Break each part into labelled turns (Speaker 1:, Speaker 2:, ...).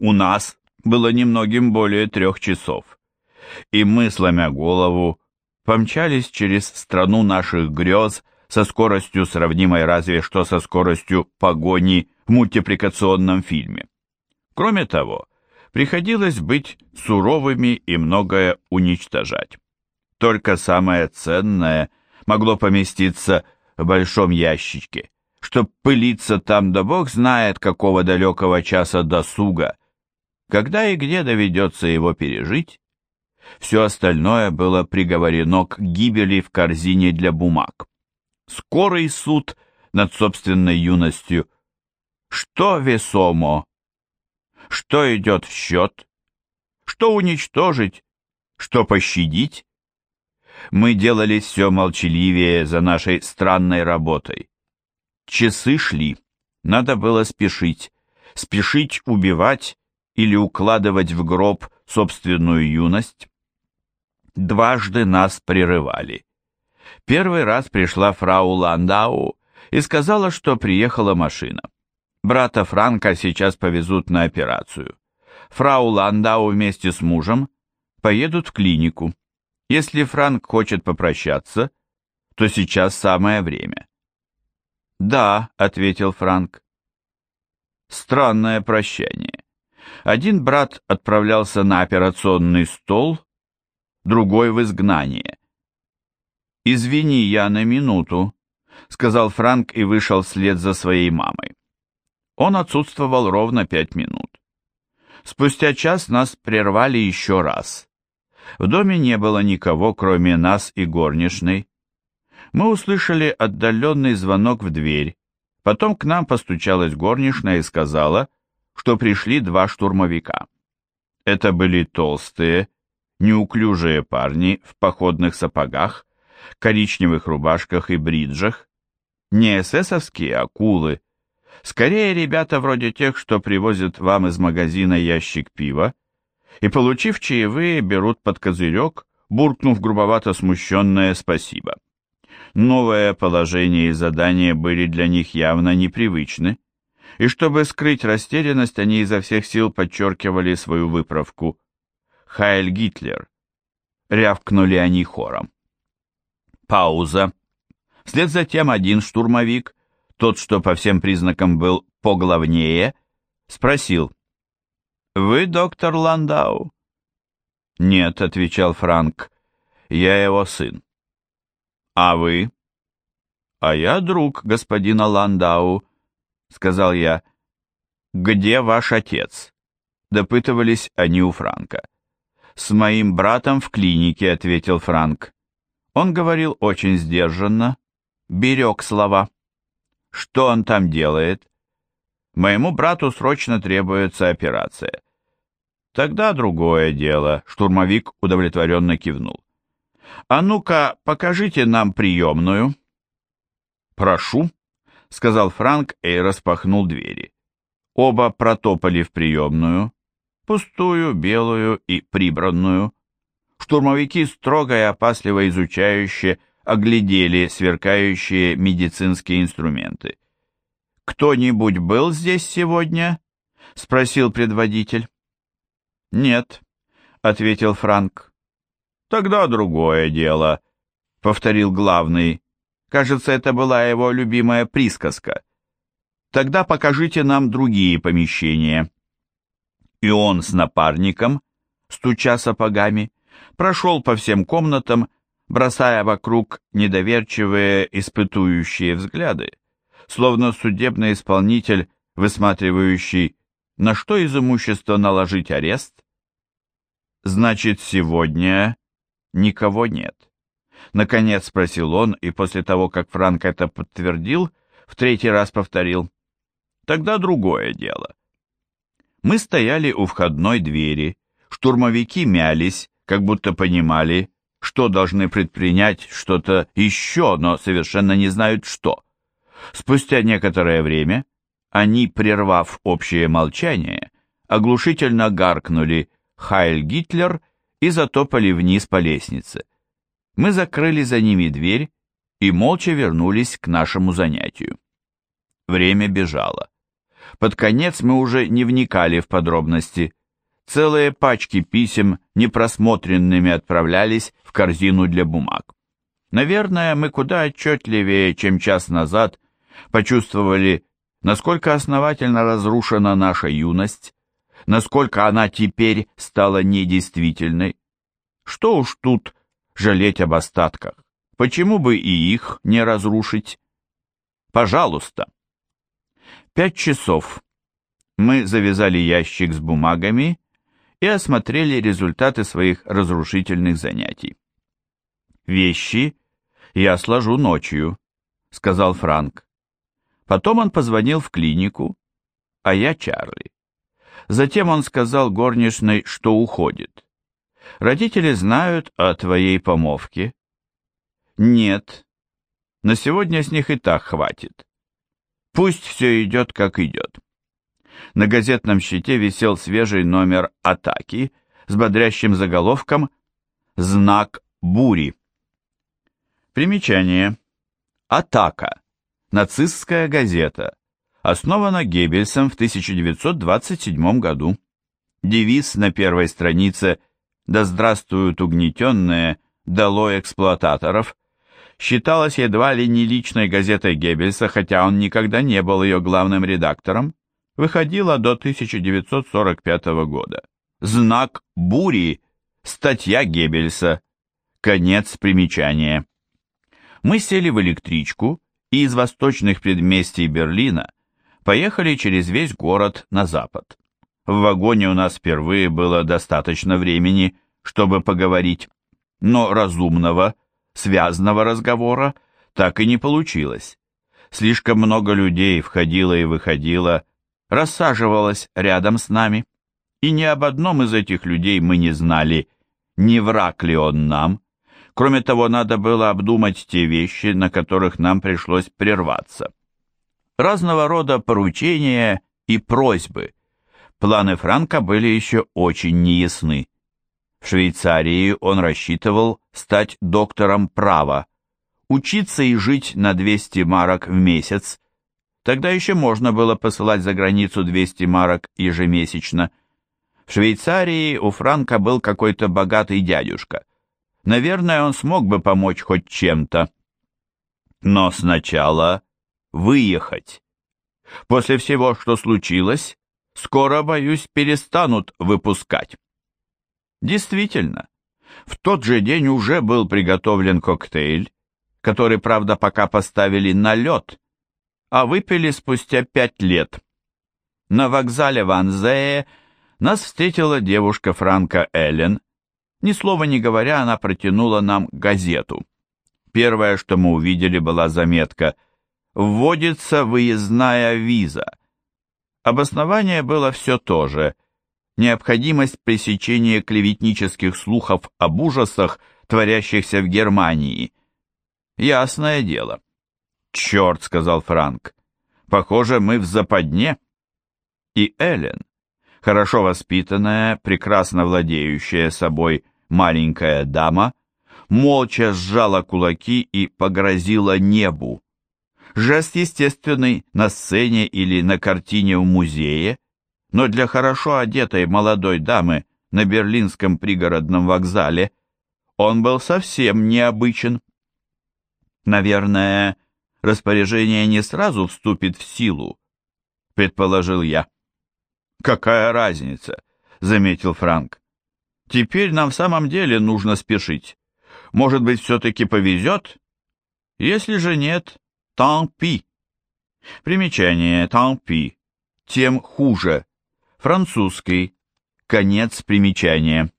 Speaker 1: У нас было немногим более трех часов, и мы, сломя голову, помчались через страну наших грез со скоростью, сравнимой разве что со скоростью погони в мультипликационном фильме. Кроме того, приходилось быть суровыми и многое уничтожать. Только самое ценное могло поместиться в большом ящичке, чтоб пылиться там да бог знает какого далекого часа досуга, когда и где доведется его пережить. Все остальное было приговорено к гибели в корзине для бумаг. Скорый суд над собственной юностью. Что весомо? Что идет в счет? Что уничтожить? Что пощадить? Мы делали все молчаливее за нашей странной работой. Часы шли. Надо было спешить. Спешить убивать или укладывать в гроб собственную юность. Дважды нас прерывали. Первый раз пришла фрау Ландау и сказала, что приехала машина. Брата Франка сейчас повезут на операцию. Фрау Ландау вместе с мужем поедут в клинику. Если Франк хочет попрощаться, то сейчас самое время. «Да», — ответил Франк. Странное прощание. Один брат отправлялся на операционный стол, другой в изгнание. «Извини, я на минуту», — сказал Франк и вышел вслед за своей мамой. Он отсутствовал ровно пять минут. Спустя час нас прервали еще раз. В доме не было никого, кроме нас и горничной. Мы услышали отдаленный звонок в дверь. Потом к нам постучалась горничная и сказала, что пришли два штурмовика. Это были толстые, неуклюжие парни в походных сапогах, коричневых рубашках и бриджах. Не эсэсовские акулы, Скорее, ребята вроде тех, что привозят вам из магазина ящик пива, и, получив чаевые, берут под козырек, буркнув грубовато смущенное «спасибо». Новое положение и задание были для них явно непривычны, и чтобы скрыть растерянность, они изо всех сил подчеркивали свою выправку. «Хайль Гитлер!» — рявкнули они хором. Пауза. Вслед за тем один штурмовик — тот, что по всем признакам был поглавнее, спросил. «Вы доктор Ландау?» «Нет», — отвечал Франк, — «я его сын». «А вы?» «А я друг господина Ландау», — сказал я. «Где ваш отец?» — допытывались они у Франка. «С моим братом в клинике», — ответил Франк. Он говорил очень сдержанно, берег слова. Что он там делает? Моему брату срочно требуется операция. Тогда другое дело, штурмовик удовлетворенно кивнул. А ну-ка, покажите нам приемную. Прошу, сказал Франк и распахнул двери. Оба протопали в приемную, пустую, белую и прибранную. Штурмовики строго и опасливо изучающие оглядели сверкающие медицинские инструменты. «Кто-нибудь был здесь сегодня?» — спросил предводитель. «Нет», — ответил Франк. «Тогда другое дело», — повторил главный. Кажется, это была его любимая присказка. «Тогда покажите нам другие помещения». И он с напарником, стуча сапогами, прошел по всем комнатам бросая вокруг недоверчивые испытующие взгляды, словно судебный исполнитель, высматривающий, на что из имущества наложить арест. «Значит, сегодня никого нет?» Наконец спросил он, и после того, как Франк это подтвердил, в третий раз повторил. «Тогда другое дело». Мы стояли у входной двери, штурмовики мялись, как будто понимали, что должны предпринять что-то еще, но совершенно не знают что. Спустя некоторое время они, прервав общее молчание, оглушительно гаркнули «Хайль Гитлер» и затопали вниз по лестнице. Мы закрыли за ними дверь и молча вернулись к нашему занятию. Время бежало. Под конец мы уже не вникали в подробности. Целые пачки писем непросмотренными отправлялись в корзину для бумаг. Наверное, мы куда отчетливее, чем час назад, почувствовали, насколько основательно разрушена наша юность, насколько она теперь стала недействительной. Что уж тут жалеть об остатках? Почему бы и их не разрушить? Пожалуйста. Пять часов. Мы завязали ящик с бумагами и осмотрели результаты своих разрушительных занятий. Вещи я сложу ночью, сказал Франк. Потом он позвонил в клинику, а я Чарли. Затем он сказал горничной, что уходит. Родители знают о твоей помолвке? Нет. На сегодня с них и так хватит. Пусть все идет, как идет. На газетном щите висел свежий номер «Атаки» с бодрящим заголовком «Знак бури». Примечание. «Атака» – нацистская газета, основана Геббельсом в 1927 году. Девиз на первой странице «Да здравствуют угнетенные, дало эксплуататоров» считалась едва ли не личной газетой Геббельса, хотя он никогда не был ее главным редактором, выходила до 1945 года. Знак бури, статья Геббельса, конец примечания. Мы сели в электричку и из восточных предместий Берлина поехали через весь город на запад. В вагоне у нас впервые было достаточно времени, чтобы поговорить, но разумного, связанного разговора так и не получилось. Слишком много людей входило и выходило, рассаживалось рядом с нами, и ни об одном из этих людей мы не знали, не враг ли он нам. Кроме того, надо было обдумать те вещи, на которых нам пришлось прерваться. Разного рода поручения и просьбы. Планы Франка были еще очень неясны. В Швейцарии он рассчитывал стать доктором права, учиться и жить на 200 марок в месяц. Тогда еще можно было посылать за границу 200 марок ежемесячно. В Швейцарии у Франка был какой-то богатый дядюшка. Наверное, он смог бы помочь хоть чем-то. Но сначала выехать. После всего, что случилось, скоро, боюсь, перестанут выпускать. Действительно, в тот же день уже был приготовлен коктейль, который, правда, пока поставили на лед, а выпили спустя пять лет. На вокзале в Анзее нас встретила девушка Франка Эллен. Ни слова не говоря, она протянула нам газету. Первое, что мы увидели, была заметка «Вводится выездная виза». Обоснование было все то же – необходимость пресечения клеветнических слухов об ужасах, творящихся в Германии. Ясное дело. «Черт», — сказал Франк, — «похоже, мы в западне». И Эллен, хорошо воспитанная, прекрасно владеющая собой маленькая дама, молча сжала кулаки и погрозила небу. Жест естественный на сцене или на картине в музее — но для хорошо одетой молодой дамы на берлинском пригородном вокзале он был совсем необычен. Наверное, распоряжение не сразу вступит в силу, предположил я. Какая разница, заметил Франк. Теперь нам в самом деле нужно спешить. Может быть, все-таки повезет? Если же нет, pis. Примечание pis. Тем хуже. Французский. Конец примечания.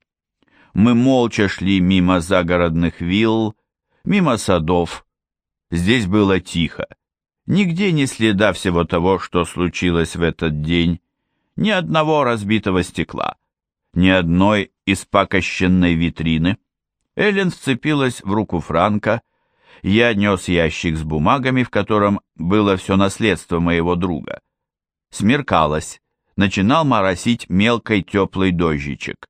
Speaker 1: Мы молча шли мимо загородных вилл, мимо садов. Здесь было тихо. Нигде ни следа всего того, что случилось в этот день. Ни одного разбитого стекла. Ни одной испакощенной витрины. Эллен вцепилась в руку Франка. Я нес ящик с бумагами, в котором было все наследство моего друга. Смеркалось начинал моросить мелкой теплый дождичек.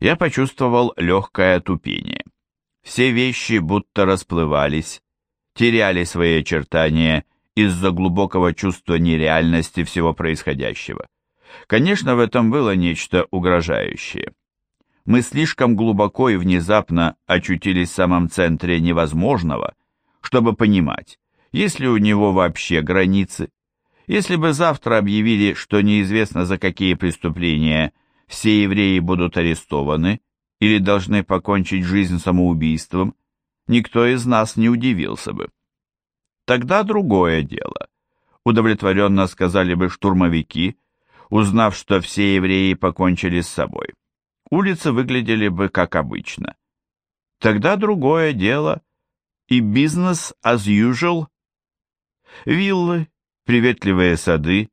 Speaker 1: Я почувствовал легкое отупение. Все вещи будто расплывались, теряли свои очертания из-за глубокого чувства нереальности всего происходящего. Конечно, в этом было нечто угрожающее. Мы слишком глубоко и внезапно очутились в самом центре невозможного, чтобы понимать, есть ли у него вообще границы. Если бы завтра объявили, что неизвестно за какие преступления все евреи будут арестованы или должны покончить жизнь самоубийством, никто из нас не удивился бы. Тогда другое дело. Удовлетворенно сказали бы штурмовики, узнав, что все евреи покончили с собой. Улицы выглядели бы как обычно. Тогда другое дело, и бизнес as usual. Виллы, приветливые сады,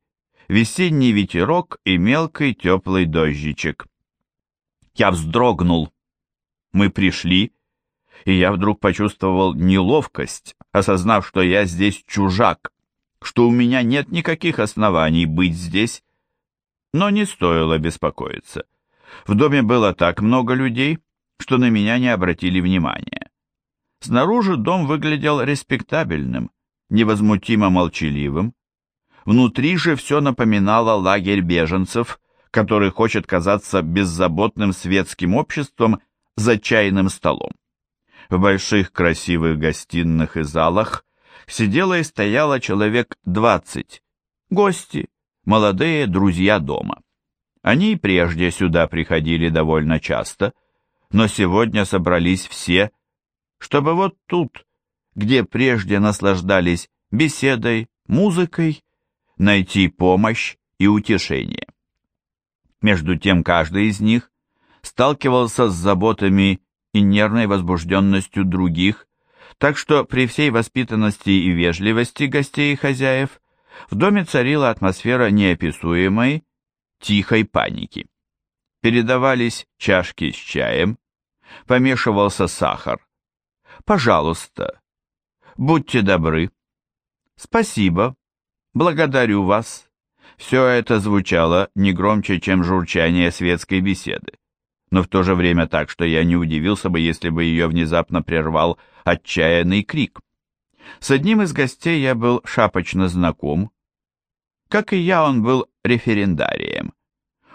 Speaker 1: весенний ветерок и мелкий теплый дождичек. Я вздрогнул. Мы пришли, и я вдруг почувствовал неловкость, осознав, что я здесь чужак, что у меня нет никаких оснований быть здесь, но не стоило беспокоиться. В доме было так много людей, что на меня не обратили внимания. Снаружи дом выглядел респектабельным, невозмутимо молчаливым. Внутри же все напоминало лагерь беженцев, который хочет казаться беззаботным светским обществом за чайным столом. В больших красивых гостиных и залах сидело и стояло человек двадцать. Гости, молодые друзья дома. Они и прежде сюда приходили довольно часто, но сегодня собрались все, чтобы вот тут, где прежде наслаждались беседой, музыкой, найти помощь и утешение. Между тем каждый из них сталкивался с заботами и нервной возбужденностью других, так что при всей воспитанности и вежливости гостей и хозяев в доме царила атмосфера неописуемой, тихой паники. Передавались чашки с чаем, помешивался сахар. «Пожалуйста, будьте добры». «Спасибо, благодарю вас». Все это звучало не громче, чем журчание светской беседы, но в то же время так, что я не удивился бы, если бы ее внезапно прервал отчаянный крик. С одним из гостей я был шапочно знаком. Как и я, он был референдарием.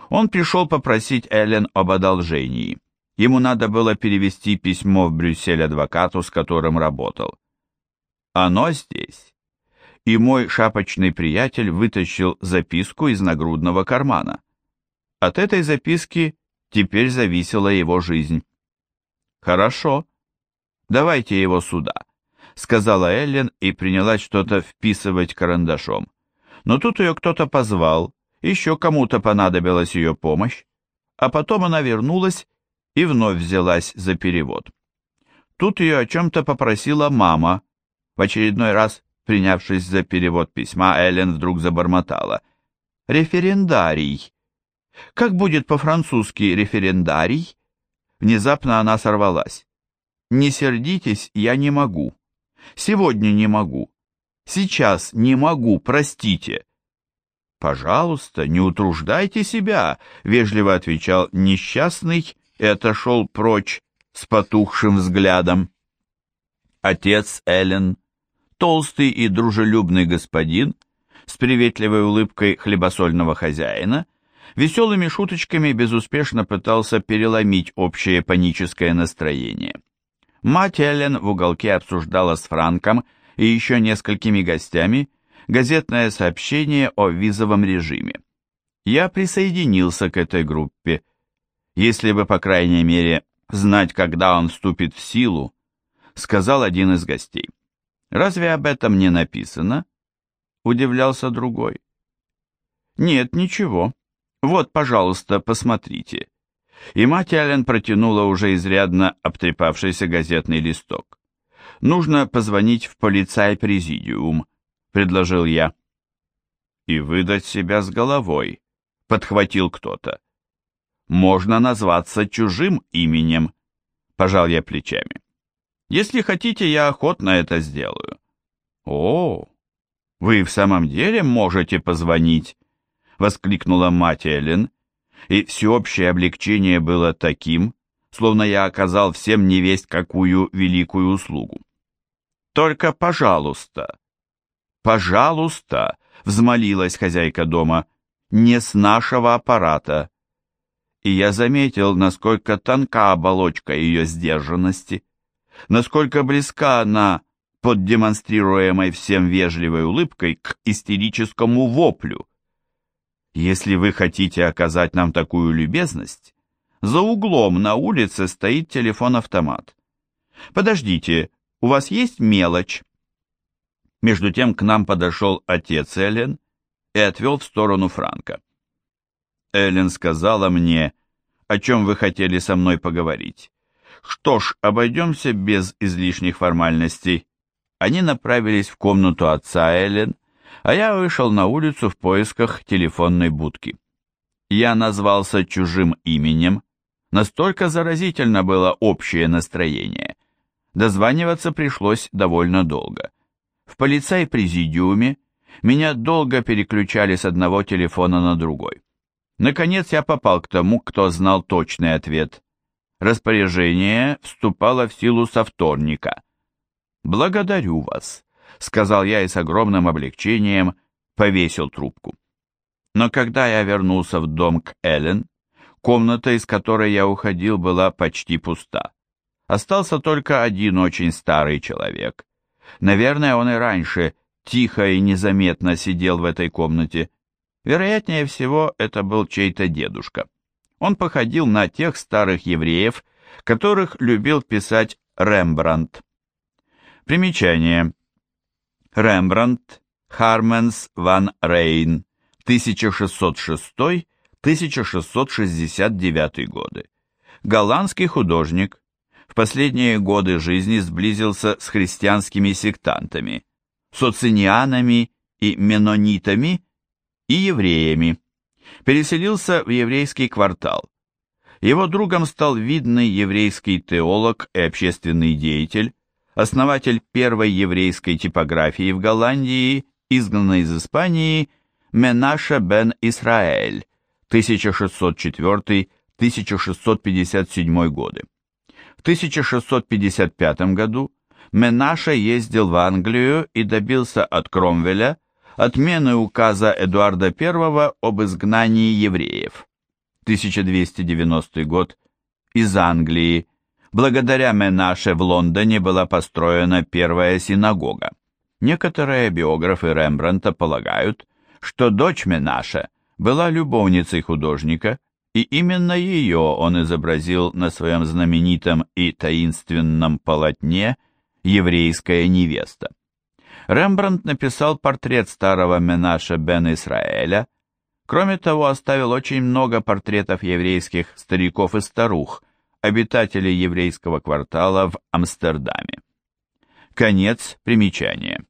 Speaker 1: Он пришел попросить Эллен об одолжении. Ему надо было перевести письмо в Брюссель адвокату, с которым работал. Оно здесь. И мой шапочный приятель вытащил записку из нагрудного кармана. От этой записки теперь зависела его жизнь. «Хорошо, давайте его сюда», — сказала Эллен и принялась что-то вписывать карандашом. Но тут ее кто-то позвал, еще кому-то понадобилась ее помощь, а потом она вернулась и вновь взялась за перевод. Тут ее о чем-то попросила мама. В очередной раз, принявшись за перевод письма, Эллен вдруг забормотала. «Референдарий». «Как будет по-французски референдарий?» Внезапно она сорвалась. «Не сердитесь, я не могу. Сегодня не могу. Сейчас не могу, простите». «Пожалуйста, не утруждайте себя», — вежливо отвечал несчастный и отошел прочь с потухшим взглядом. Отец Эллен, толстый и дружелюбный господин, с приветливой улыбкой хлебосольного хозяина, веселыми шуточками безуспешно пытался переломить общее паническое настроение. Мать Эллен в уголке обсуждала с Франком и еще несколькими гостями газетное сообщение о визовом режиме. Я присоединился к этой группе. Если бы, по крайней мере, знать, когда он вступит в силу, сказал один из гостей. Разве об этом не написано? Удивлялся другой. Нет, ничего. Вот, пожалуйста, посмотрите. И мать Аллен протянула уже изрядно обтрепавшийся газетный листок. Нужно позвонить в полицай-президиум, предложил я. И выдать себя с головой, подхватил кто-то. Можно назваться чужим именем, пожал я плечами. Если хотите, я охотно это сделаю. О, вы в самом деле можете позвонить, воскликнула мать Эллен, и всеобщее облегчение было таким, словно я оказал всем невесть какую великую услугу. Только, пожалуйста, «Пожалуйста», — взмолилась хозяйка дома, — «не с нашего аппарата». И я заметил, насколько тонка оболочка ее сдержанности, насколько близка она под демонстрируемой всем вежливой улыбкой к истерическому воплю. Если вы хотите оказать нам такую любезность, за углом на улице стоит телефон-автомат. Подождите, у вас есть мелочь? Между тем к нам подошел отец Эллен и отвел в сторону Франка. Эллен сказала мне, о чем вы хотели со мной поговорить. Что ж, обойдемся без излишних формальностей. Они направились в комнату отца Эллен, а я вышел на улицу в поисках телефонной будки. Я назвался чужим именем, настолько заразительно было общее настроение. Дозваниваться пришлось довольно долго. В полицай-президиуме меня долго переключали с одного телефона на другой. Наконец я попал к тому, кто знал точный ответ. Распоряжение вступало в силу со вторника. «Благодарю вас», — сказал я и с огромным облегчением повесил трубку. Но когда я вернулся в дом к Эллен, комната, из которой я уходил, была почти пуста. Остался только один очень старый человек. Наверное, он и раньше тихо и незаметно сидел в этой комнате. Вероятнее всего, это был чей-то дедушка. Он походил на тех старых евреев, которых любил писать Рембрандт. Примечание. Рембрандт Харменс ван Рейн, 1606-1669 годы. Голландский художник. В последние годы жизни сблизился с христианскими сектантами, социнианами и менонитами и евреями. Переселился в еврейский квартал. Его другом стал видный еврейский теолог и общественный деятель, основатель первой еврейской типографии в Голландии, изгнанный из Испании, Менаша бен Исраэль, 1604-1657 годы. В 1655 году Менаша ездил в Англию и добился от Кромвеля отмены указа Эдуарда I об изгнании евреев. 1290 год. Из Англии. Благодаря Менаше в Лондоне была построена первая синагога. Некоторые биографы Рембрандта полагают, что дочь Менаше была любовницей художника, и именно ее он изобразил на своем знаменитом и таинственном полотне «Еврейская невеста». Рембрандт написал портрет старого Менаша бен Исраэля, кроме того оставил очень много портретов еврейских стариков и старух, обитателей еврейского квартала в Амстердаме. Конец примечания.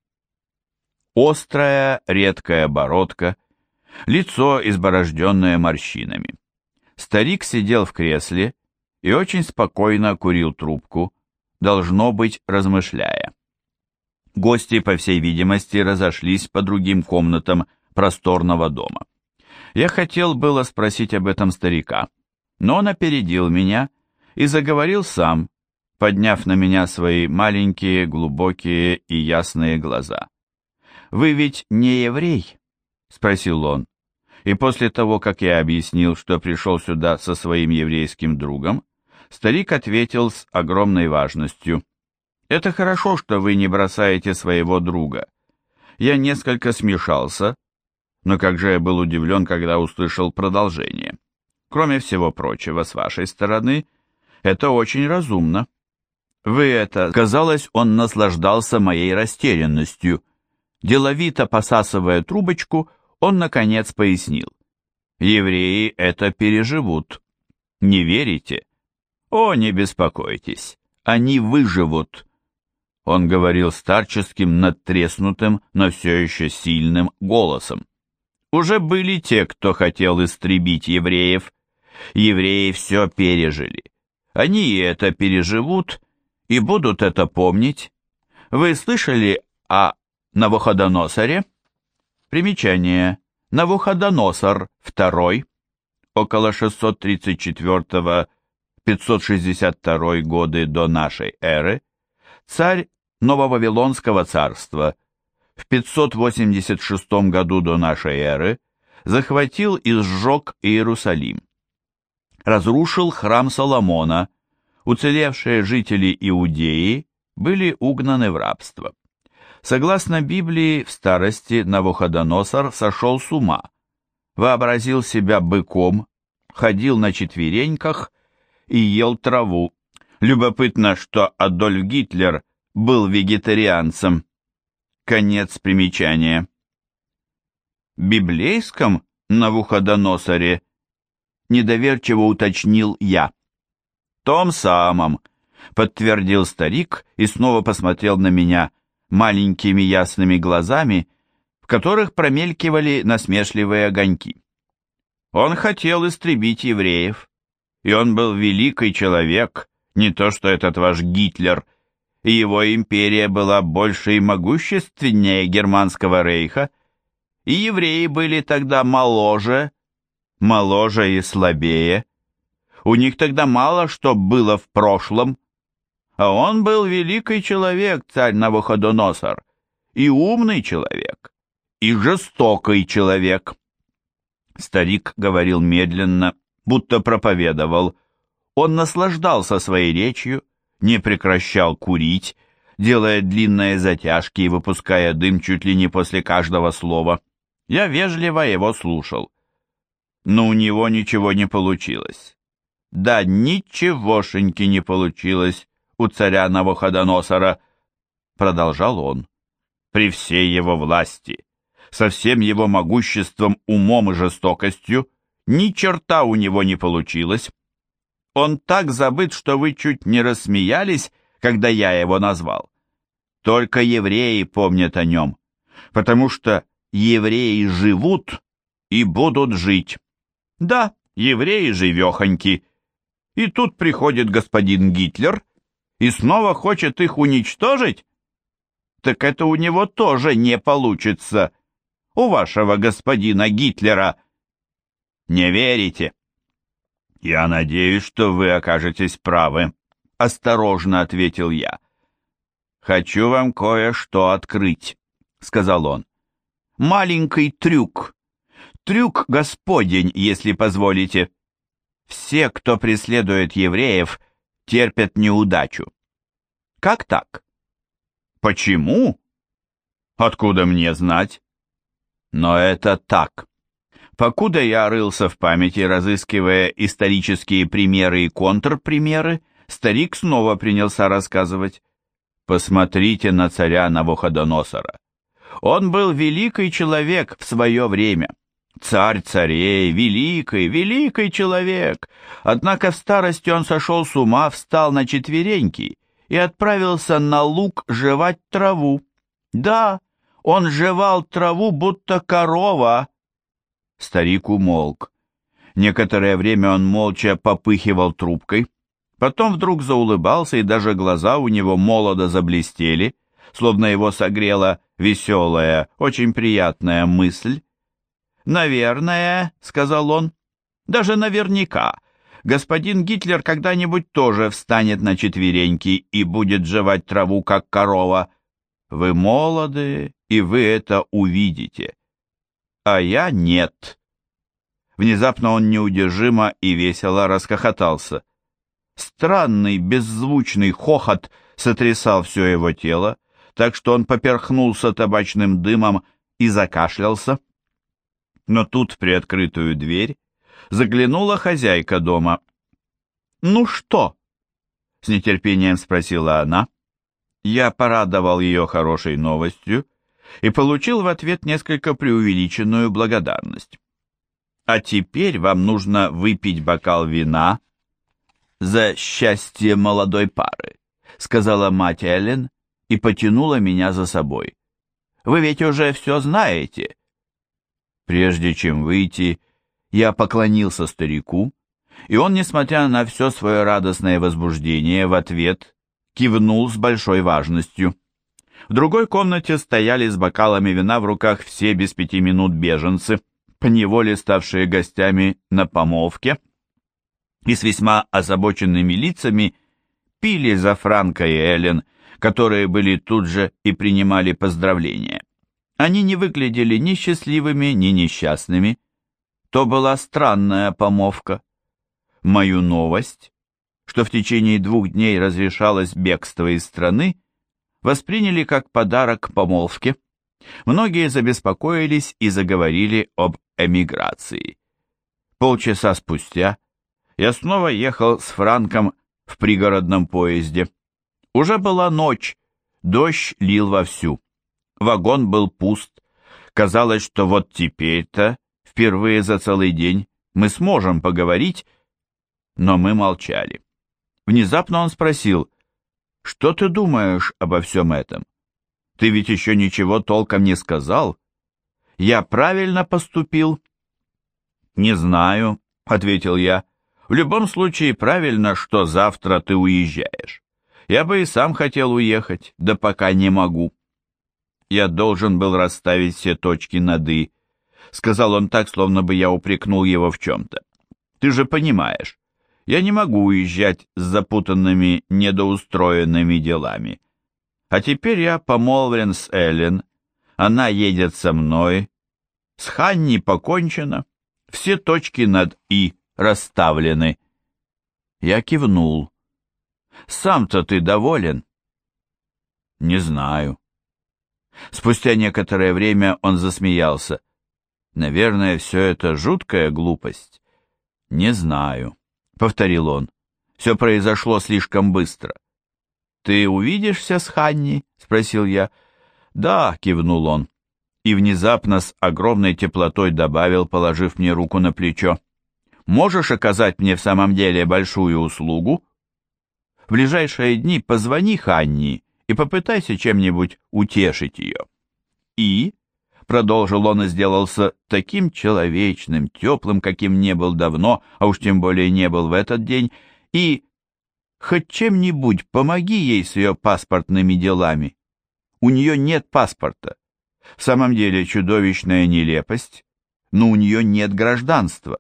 Speaker 1: Острая, редкая бородка, лицо, изборожденное морщинами. Старик сидел в кресле и очень спокойно курил трубку, должно быть, размышляя. Гости, по всей видимости, разошлись по другим комнатам просторного дома. Я хотел было спросить об этом старика, но он опередил меня и заговорил сам, подняв на меня свои маленькие, глубокие и ясные глаза. «Вы ведь не еврей?» — спросил он. И после того, как я объяснил, что пришел сюда со своим еврейским другом, старик ответил с огромной важностью — это хорошо, что вы не бросаете своего друга. Я несколько смешался, но как же я был удивлен, когда услышал продолжение. Кроме всего прочего, с вашей стороны, это очень разумно. Вы это... Казалось, он наслаждался моей растерянностью. Деловито посасывая трубочку, он, наконец, пояснил. Евреи это переживут. Не верите? О, не беспокойтесь, они выживут. Он говорил старческим, надтреснутым, но все еще сильным голосом. Уже были те, кто хотел истребить евреев. Евреи все пережили. Они это переживут, и будут это помнить. Вы слышали о Навуходоносоре? Примечание. Навуходоносор II, около 634-562 годы до нашей эры, царь Нововавилонского царства, в 586 году до нашей эры захватил и сжег Иерусалим. Разрушил храм Соломона, уцелевшие жители Иудеи были угнаны в рабство. Согласно Библии, в старости Навуходоносор сошел с ума, вообразил себя быком, ходил на четвереньках и ел траву. Любопытно, что Адольф Гитлер был вегетарианцем. Конец примечания. Библейском Навуходоносоре недоверчиво уточнил я. Том самом, подтвердил старик и снова посмотрел на меня маленькими ясными глазами, в которых промелькивали насмешливые огоньки. Он хотел истребить евреев, и он был великий человек, не то что этот ваш Гитлер, и его империя была больше и могущественнее германского рейха, и евреи были тогда моложе, моложе и слабее. У них тогда мало что было в прошлом, а он был великий человек, царь Навуходоносор, и умный человек, и жестокий человек. Старик говорил медленно, будто проповедовал. Он наслаждался своей речью, не прекращал курить, делая длинные затяжки и выпуская дым чуть ли не после каждого слова. Я вежливо его слушал. Но у него ничего не получилось. Да, ничегошеньки не получилось у царя Навуходоносора, продолжал он, при всей его власти, со всем его могуществом, умом и жестокостью, ни черта у него не получилось. Он так забыт, что вы чуть не рассмеялись, когда я его назвал. Только евреи помнят о нем, потому что евреи живут и будут жить. Да, евреи живехоньки. И тут приходит господин Гитлер и снова хочет их уничтожить? Так это у него тоже не получится. У вашего господина Гитлера. Не верите? Я надеюсь, что вы окажетесь правы, осторожно ответил я. Хочу вам кое-что открыть, сказал он. Маленький трюк. Трюк господень, если позволите. Все, кто преследует евреев, терпят неудачу. Как так? Почему? Откуда мне знать? Но это так. Покуда я рылся в памяти, разыскивая исторические примеры и контрпримеры, старик снова принялся рассказывать. Посмотрите на царя Навуходоносора. Он был великий человек в свое время. Царь царей, великий, великий человек. Однако в старости он сошел с ума, встал на четвереньки и отправился на луг жевать траву. Да, он жевал траву, будто корова. Старик умолк. Некоторое время он молча попыхивал трубкой, потом вдруг заулыбался, и даже глаза у него молодо заблестели, словно его согрела веселая, очень приятная мысль. «Наверное», — сказал он, — «даже наверняка, господин Гитлер когда-нибудь тоже встанет на четвереньки и будет жевать траву, как корова. Вы молоды, и вы это увидите. А я нет». Внезапно он неудержимо и весело расхохотался. Странный, беззвучный хохот сотрясал все его тело, так что он поперхнулся табачным дымом и закашлялся. Но тут в приоткрытую дверь заглянула хозяйка дома. «Ну что?» — с нетерпением спросила она. Я порадовал ее хорошей новостью и получил в ответ несколько преувеличенную благодарность. «А теперь вам нужно выпить бокал вина за счастье молодой пары», — сказала мать Эллен и потянула меня за собой. «Вы ведь уже все знаете, Прежде чем выйти, я поклонился старику, и он, несмотря на все свое радостное возбуждение, в ответ кивнул с большой важностью. В другой комнате стояли с бокалами вина в руках все без пяти минут беженцы, поневоле ставшие гостями на помолвке, и с весьма озабоченными лицами пили за Франко и Эллен, которые были тут же и принимали поздравления. Они не выглядели ни счастливыми, ни несчастными. То была странная помовка. Мою новость, что в течение двух дней разрешалось бегство из страны, восприняли как подарок помолвке. Многие забеспокоились и заговорили об эмиграции. Полчаса спустя я снова ехал с Франком в пригородном поезде. Уже была ночь, дождь лил вовсю. Вагон был пуст. Казалось, что вот теперь-то, впервые за целый день, мы сможем поговорить, но мы молчали. Внезапно он спросил, «Что ты думаешь обо всем этом? Ты ведь еще ничего толком не сказал. Я правильно поступил?» «Не знаю», — ответил я. «В любом случае правильно, что завтра ты уезжаешь. Я бы и сам хотел уехать, да пока не могу». Я должен был расставить все точки над «и», — сказал он так, словно бы я упрекнул его в чем-то. «Ты же понимаешь, я не могу уезжать с запутанными, недоустроенными делами. А теперь я помолвлен с Эллен, она едет со мной, с Ханни покончено, все точки над «и» расставлены. Я кивнул. «Сам-то ты доволен?» «Не знаю». Спустя некоторое время он засмеялся. «Наверное, все это жуткая глупость». «Не знаю». — повторил он. «Все произошло слишком быстро». «Ты увидишься с Ханни?» — спросил я. «Да», — кивнул он. И внезапно с огромной теплотой добавил, положив мне руку на плечо. «Можешь оказать мне в самом деле большую услугу?» «В ближайшие дни позвони Ханни и попытайся чем-нибудь утешить ее». «И?» Продолжил он и сделался таким человечным, теплым, каким не был давно, а уж тем более не был в этот день, и хоть чем-нибудь помоги ей с ее паспортными делами. У нее нет паспорта. В самом деле чудовищная нелепость, но у нее нет гражданства.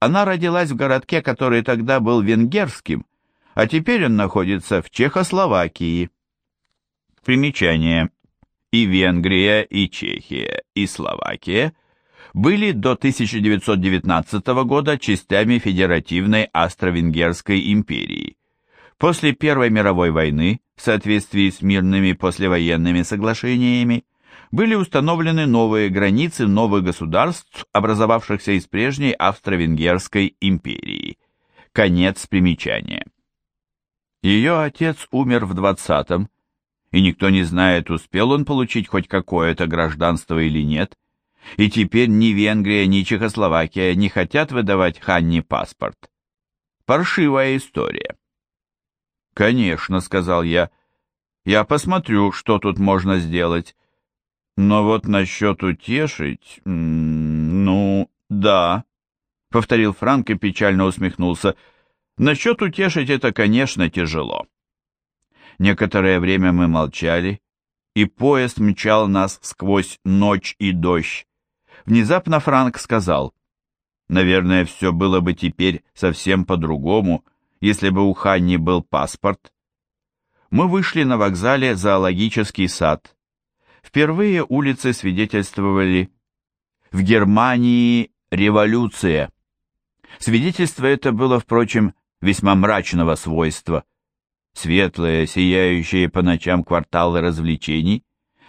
Speaker 1: Она родилась в городке, который тогда был венгерским, а теперь он находится в Чехословакии. Примечание и Венгрия, и Чехия, и Словакия были до 1919 года частями Федеративной Австро-Венгерской империи. После Первой мировой войны, в соответствии с мирными послевоенными соглашениями, были установлены новые границы новых государств, образовавшихся из прежней Австро-Венгерской империи. Конец примечания. Ее отец умер в 20-м, и никто не знает, успел он получить хоть какое-то гражданство или нет, и теперь ни Венгрия, ни Чехословакия не хотят выдавать Ханне паспорт. Паршивая история. «Конечно», — сказал я, — «я посмотрю, что тут можно сделать». Но вот насчет утешить... Ну, да, — повторил Франк и печально усмехнулся. Насчет утешить это, конечно, тяжело. Некоторое время мы молчали, и поезд мчал нас сквозь ночь и дождь. Внезапно Франк сказал, «Наверное, все было бы теперь совсем по-другому, если бы у Ханни был паспорт». Мы вышли на вокзале зоологический сад. Впервые улицы свидетельствовали «В Германии революция». Свидетельство это было, впрочем, весьма мрачного свойства – светлые, сияющие по ночам кварталы развлечений,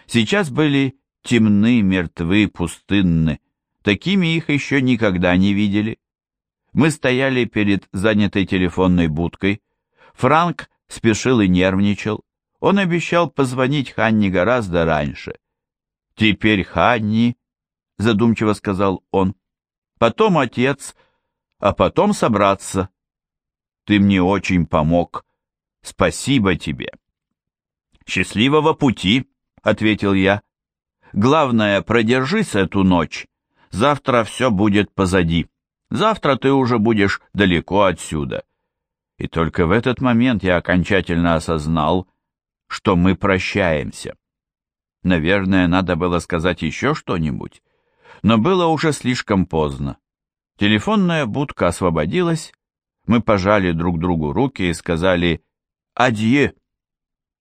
Speaker 1: сейчас были темны, мертвы, пустынны. Такими их еще никогда не видели. Мы стояли перед занятой телефонной будкой. Франк спешил и нервничал. Он обещал позвонить Ханни гораздо раньше. «Теперь Ханни», — задумчиво сказал он, — «потом отец, а потом собраться. Ты мне очень помог». Спасибо тебе. Счастливого пути, ответил я. Главное, продержись эту ночь. Завтра все будет позади. Завтра ты уже будешь далеко отсюда. И только в этот момент я окончательно осознал, что мы прощаемся. Наверное, надо было сказать еще что-нибудь, но было уже слишком поздно. Телефонная будка освободилась, мы пожали друг другу руки и сказали «Адье!»